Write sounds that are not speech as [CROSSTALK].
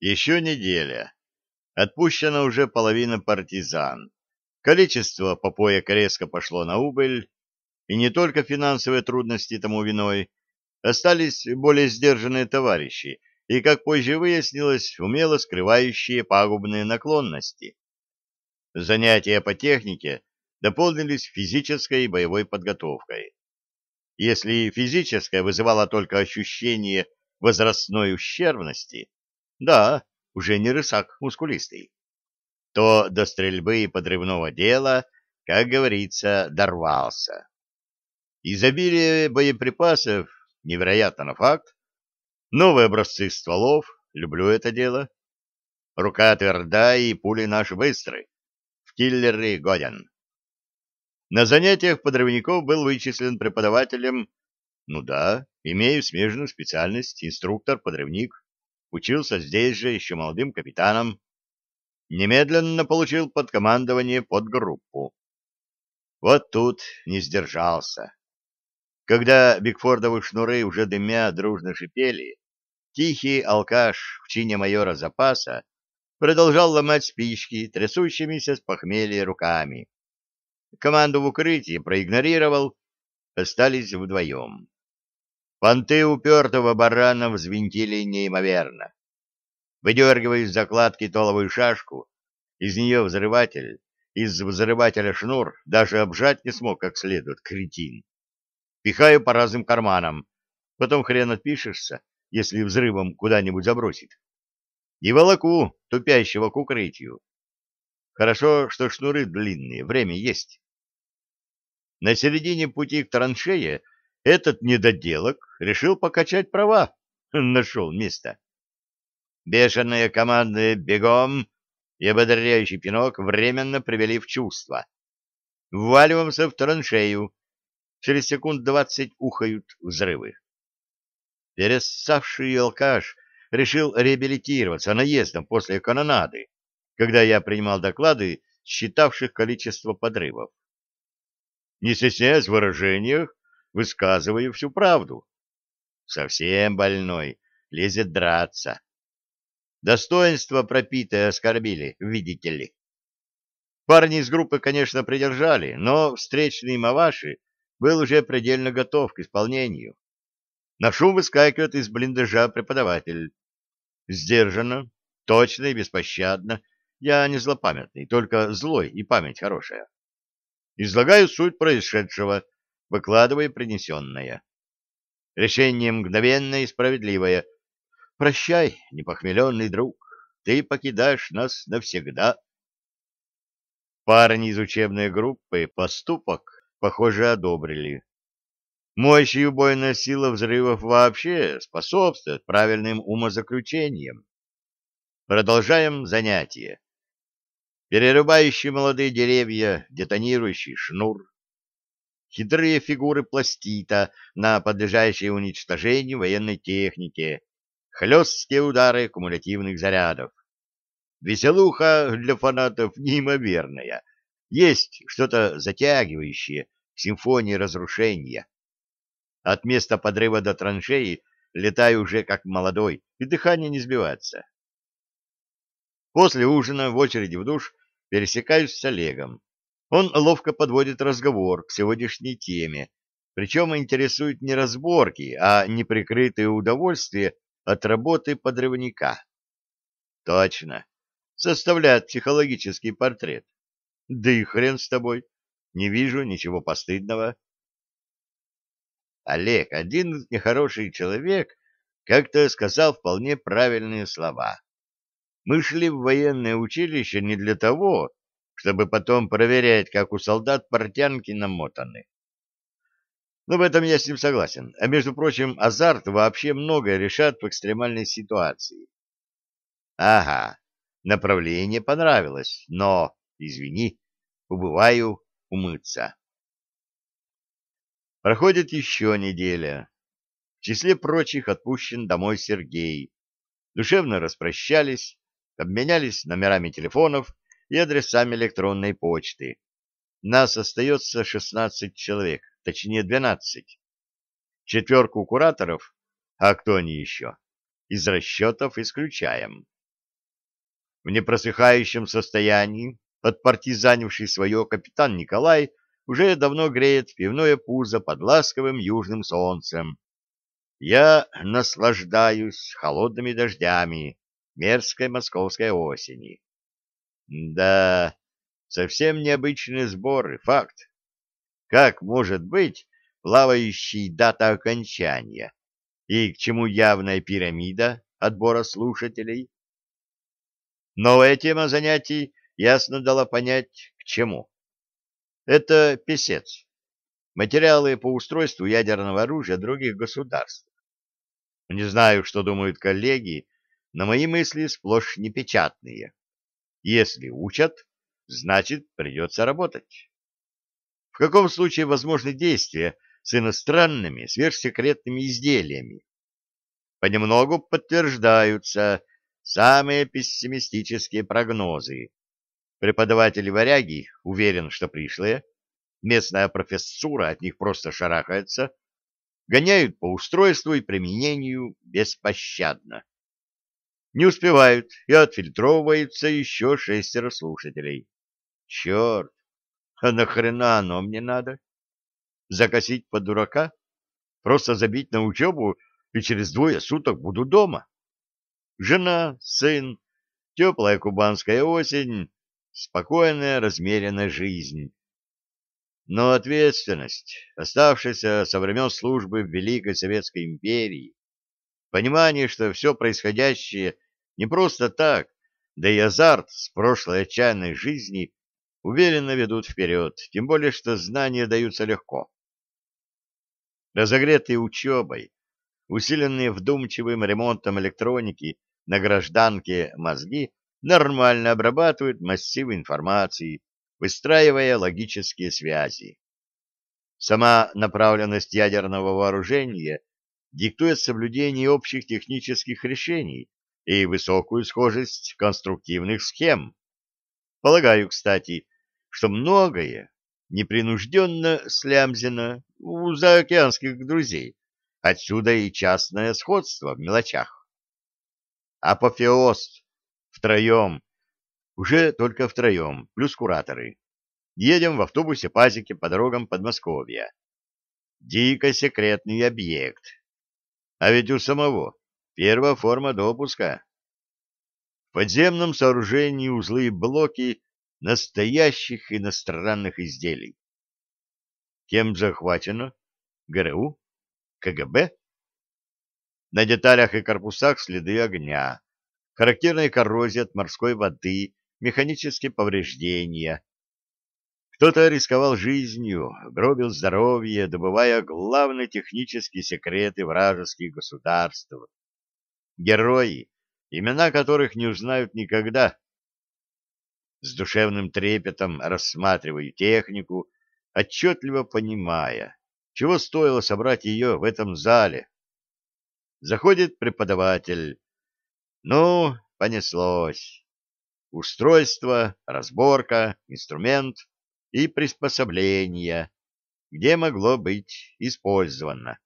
Еще неделя. Отпущена уже половина партизан. Количество попоек резко пошло на убыль, и не только финансовые трудности тому виной, остались более сдержанные товарищи и, как позже выяснилось, умело скрывающие пагубные наклонности. Занятия по технике дополнились физической и боевой подготовкой. Если физическая вызывала только ощущение возрастной ущербности, да, уже не рысак мускулистый, то до стрельбы и подрывного дела, как говорится, дорвался. Изобилие боеприпасов невероятно факт. Новые образцы стволов, люблю это дело. Рука тверда и пули наши быстры. В киллеры годен. На занятиях подрывников был вычислен преподавателем, ну да, имею смежную специальность, инструктор-подрывник, учился здесь же еще молодым капитаном, немедленно получил под командование подгруппу. Вот тут не сдержался. Когда Бигфордовы шнуры уже дымя дружно шипели, тихий алкаш в чине майора запаса продолжал ломать спички трясущимися с похмелья руками команду в укрытии проигнорировал, остались вдвоем. Понты упертого барана взвинтили неимоверно. Выдергивая из закладки толовую шашку, из нее взрыватель, из взрывателя шнур, даже обжать не смог как следует, кретин. Пихаю по разным карманам, потом хрен отпишешься, если взрывом куда-нибудь забросит. И волоку тупящего к укрытию. Хорошо, что шнуры длинные, время есть. На середине пути к траншее этот недоделок решил покачать права. [LAUGHS] Нашел место. Бешеная командная «бегом» и ободряющий пинок временно привели в чувство. Вваливаемся в траншею. Через секунд двадцать ухают взрывы. Перессавший алкаш решил реабилитироваться наездом после канонады, когда я принимал доклады, считавших количество подрывов не стесняясь в выражениях, высказывая всю правду. Совсем больной, лезет драться. Достоинство пропитое оскорбили, видите ли. Парни из группы, конечно, придержали, но встречный Маваши был уже предельно готов к исполнению. На шум выскакивает из блиндажа преподаватель. Сдержанно, точно и беспощадно. Я не злопамятный, только злой и память хорошая. Излагаю суть происшедшего, выкладывая принесенное. Решение мгновенное и справедливое. Прощай, непохмеленный друг, ты покидаешь нас навсегда. Парни из учебной группы поступок, похоже, одобрили. Мощь и убойная сила взрывов вообще способствует правильным умозаключениям. Продолжаем занятие перерубающий молодые деревья, детонирующий шнур, хитрые фигуры пластита на подлежащее уничтожению военной техники, хлесткие удары кумулятивных зарядов. Веселуха для фанатов неимоверная. Есть что-то затягивающее в симфонии разрушения. От места подрыва до траншеи летаю уже как молодой, и дыхание не сбивается. После ужина в очереди в душ пересекаюсь с Олегом. Он ловко подводит разговор к сегодняшней теме, причем интересуют не разборки, а неприкрытые удовольствия от работы подрывника. Точно. Составляет психологический портрет. Да и хрен с тобой. Не вижу ничего постыдного. Олег, один нехороший человек, как-то сказал вполне правильные слова. Мы шли в военное училище не для того, чтобы потом проверять, как у солдат портянки намотаны. Но в этом я с ним согласен. А между прочим, азарт вообще многое решает в экстремальной ситуации. Ага, направление понравилось, но, извини, убываю умыться. Проходит еще неделя. В числе прочих отпущен домой Сергей. Душевно распрощались, обменялись номерами телефонов и адресами электронной почты. Нас остается 16 человек, точнее 12. Четверку кураторов, а кто они еще, из расчетов исключаем. В непросыхающем состоянии, подпартизанивший свое капитан Николай, уже давно греет пивное пузо под ласковым южным солнцем. Я наслаждаюсь холодными дождями мерзкой московской осени. Да, совсем необычные сборы, факт. Как может быть плавающей дата окончания? И к чему явная пирамида отбора слушателей? Новая тема занятий ясно дала понять, к чему. Это писец. Материалы по устройству ядерного оружия других государств. Не знаю, что думают коллеги, но мои мысли сплошь непечатные. Если учат, значит, придется работать. В каком случае возможны действия с иностранными сверхсекретными изделиями? Понемногу подтверждаются самые пессимистические прогнозы. Преподаватели варяги уверен, что пришлые, местная профессура от них просто шарахается, гоняют по устройству и применению беспощадно. Не успевают и отфильтровывается еще шестеро слушателей. Черт, а нахрена оно мне надо? Закосить под дурака? Просто забить на учебу, и через двое суток буду дома? Жена, сын, теплая кубанская осень, спокойная, размеренная жизнь. Но ответственность, оставшаяся со времен службы в Великой Советской империи, понимание, что все происходящее не просто так, да и азарт с прошлой отчаянной жизни уверенно ведут вперед, тем более, что знания даются легко. Разогретые учебой, усиленные вдумчивым ремонтом электроники на гражданке мозги нормально обрабатывают массивы информации, выстраивая логические связи. Сама направленность ядерного вооружения диктует соблюдение общих технических решений и высокую схожесть конструктивных схем. Полагаю, кстати, что многое непринужденно слямзено у заокеанских друзей, отсюда и частное сходство в мелочах апофеоз. Втроем. Уже только втроем, плюс кураторы. Едем в автобусе пазики по дорогам Подмосковья. Дико секретный объект. А ведь у самого первая форма допуска. В подземном сооружении узлы и блоки настоящих иностранных изделий. Кем захвачено? ГРУ? КГБ? На деталях и корпусах следы огня, характерная коррозия от морской воды, механические повреждения. Кто-то рисковал жизнью, гробил здоровье, добывая главные технические секреты вражеских государств. Герои, имена которых не узнают никогда. С душевным трепетом рассматриваю технику, отчетливо понимая, чего стоило собрать ее в этом зале. Заходит преподаватель. Ну, понеслось. Устройство, разборка, инструмент и приспособление, где могло быть использовано.